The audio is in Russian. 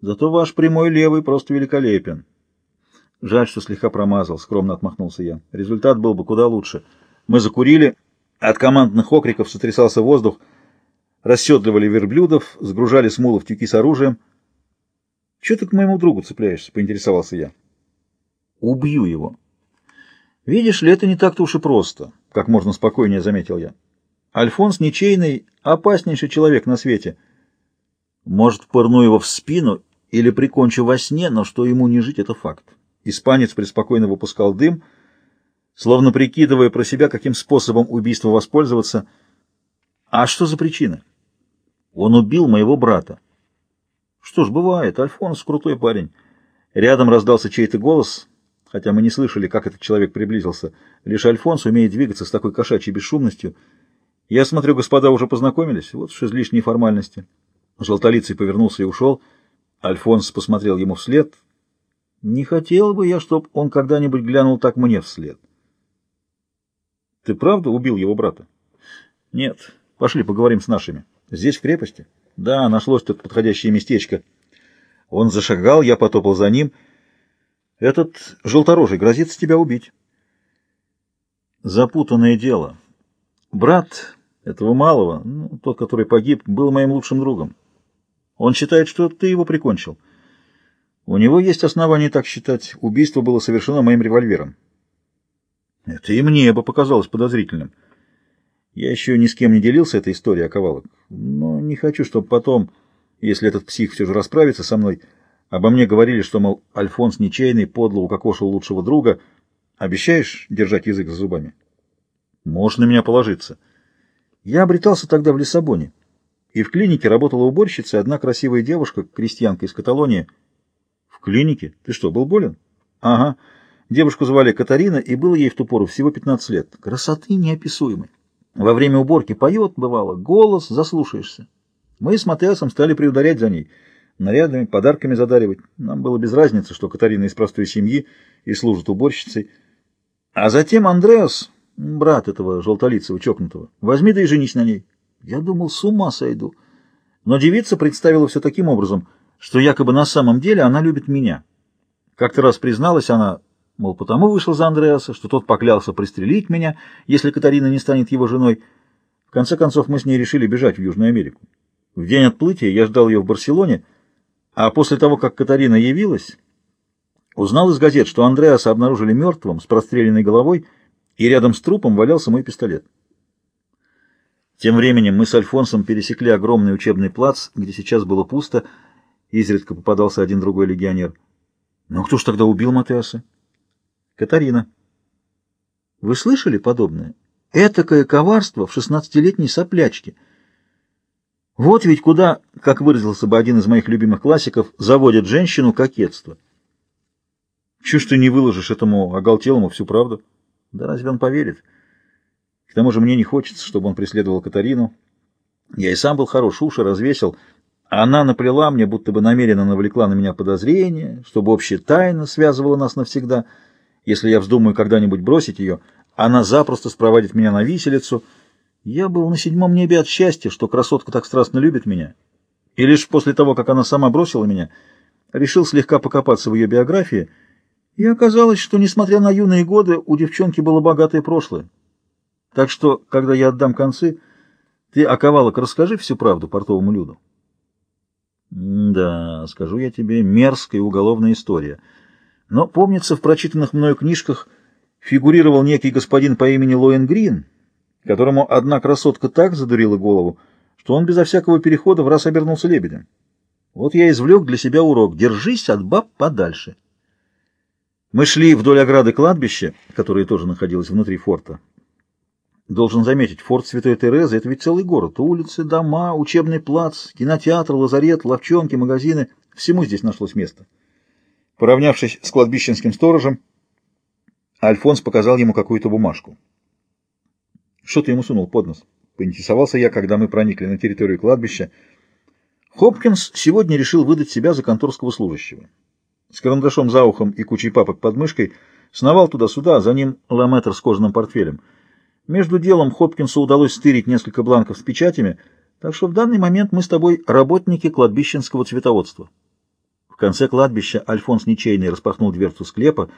Зато ваш прямой левый просто великолепен. Жаль, что слегка промазал, скромно отмахнулся я. Результат был бы куда лучше. Мы закурили, от командных окриков сотрясался воздух, расседливали верблюдов, сгружали с мулов тюки с оружием. — Чего ты к моему другу цепляешься? — поинтересовался я. — Убью его. — Видишь ли, это не так-то уж и просто, — как можно спокойнее заметил я. Альфонс ничейный, опаснейший человек на свете. Может, пырну его в спину или прикончу во сне, но что ему не жить — это факт. Испанец преспокойно выпускал дым, словно прикидывая про себя, каким способом убийства воспользоваться. А что за причина? Он убил моего брата. Что ж, бывает, Альфонс крутой парень. Рядом раздался чей-то голос, хотя мы не слышали, как этот человек приблизился. Лишь Альфонс умеет двигаться с такой кошачьей бесшумностью. Я смотрю, господа уже познакомились, вот уж излишние формальности. Желтолицый повернулся и ушел. Альфонс посмотрел ему вслед. Не хотел бы я, чтоб он когда-нибудь глянул так мне вслед. Ты правда убил его брата? Нет. Пошли поговорим с нашими. Здесь, в крепости? Да, нашлось тут подходящее местечко. Он зашагал, я потопал за ним. Этот желторожий грозится тебя убить. Запутанное дело. Брат этого малого, ну, тот, который погиб, был моим лучшим другом. Он считает, что ты его прикончил. У него есть основания так считать. Убийство было совершено моим револьвером. Это и мне бы показалось подозрительным. Я еще ни с кем не делился этой историей о ковалок, но не хочу, чтобы потом, если этот псих все же расправится со мной, обо мне говорили, что, мол, Альфонс ничейный, подло укокошил лучшего друга. Обещаешь держать язык за зубами? Можешь на меня положиться. Я обретался тогда в Лиссабоне, и в клинике работала уборщица одна красивая девушка, крестьянка из Каталонии. В клинике? Ты что, был болен? Ага. Девушку звали Катарина, и было ей в ту пору всего 15 лет. Красоты неописуемой. Во время уборки поет, бывало, голос, заслушаешься. Мы с Матеосом стали приударять за ней, нарядами, подарками задаривать. Нам было без разницы, что Катарина из простой семьи и служит уборщицей. А затем Андреас, брат этого желтолицего чокнутого, возьми да и женись на ней. Я думал, с ума сойду. Но девица представила все таким образом, что якобы на самом деле она любит меня. Как-то раз призналась она, Мол, потому вышел за Андреаса, что тот поклялся пристрелить меня, если Катарина не станет его женой. В конце концов, мы с ней решили бежать в Южную Америку. В день отплытия я ждал ее в Барселоне, а после того, как Катарина явилась, узнал из газет, что Андреаса обнаружили мертвым, с простреленной головой, и рядом с трупом валялся мой пистолет. Тем временем мы с Альфонсом пересекли огромный учебный плац, где сейчас было пусто, изредка попадался один другой легионер. Но кто ж тогда убил Матеаса? Катарина. Вы слышали подобное? Этакое коварство в шестнадцатилетней соплячке. Вот ведь куда, как выразился бы один из моих любимых классиков, заводят женщину кокетство. Чушь ты не выложишь этому оголтелому всю правду? Да разве он поверит? К тому же мне не хочется, чтобы он преследовал Катарину. Я и сам был хорош, уши развесил. Она наплела мне, будто бы намеренно навлекла на меня подозрение, чтобы общая тайна связывала нас навсегда — если я вздумаю когда-нибудь бросить ее, она запросто спроводит меня на виселицу. Я был на седьмом небе от счастья, что красотка так страстно любит меня. И лишь после того, как она сама бросила меня, решил слегка покопаться в ее биографии, и оказалось, что, несмотря на юные годы, у девчонки было богатое прошлое. Так что, когда я отдам концы, ты, оковалок, расскажи всю правду портовому люду. да, скажу я тебе, мерзкая уголовная история — но, помнится, в прочитанных мною книжках фигурировал некий господин по имени Лоэн Грин, которому одна красотка так задурила голову, что он безо всякого перехода в раз обернулся лебедем. Вот я извлек для себя урок «Держись от баб подальше». Мы шли вдоль ограды кладбища, которое тоже находилось внутри форта. Должен заметить, форт Святой Терезы — это ведь целый город. Улицы, дома, учебный плац, кинотеатр, лазарет, ловчонки, магазины — всему здесь нашлось место. Поравнявшись с кладбищенским сторожем, Альфонс показал ему какую-то бумажку. «Что ты ему сунул под нос?» — поинтересовался я, когда мы проникли на территорию кладбища. Хопкинс сегодня решил выдать себя за конторского служащего. С карандашом за ухом и кучей папок под мышкой сновал туда-сюда, а за ним ламетр с кожаным портфелем. Между делом Хопкинсу удалось стырить несколько бланков с печатями, так что в данный момент мы с тобой работники кладбищенского цветоводства. конце кладбища Альфонс Ничейный распахнул дверцу склепа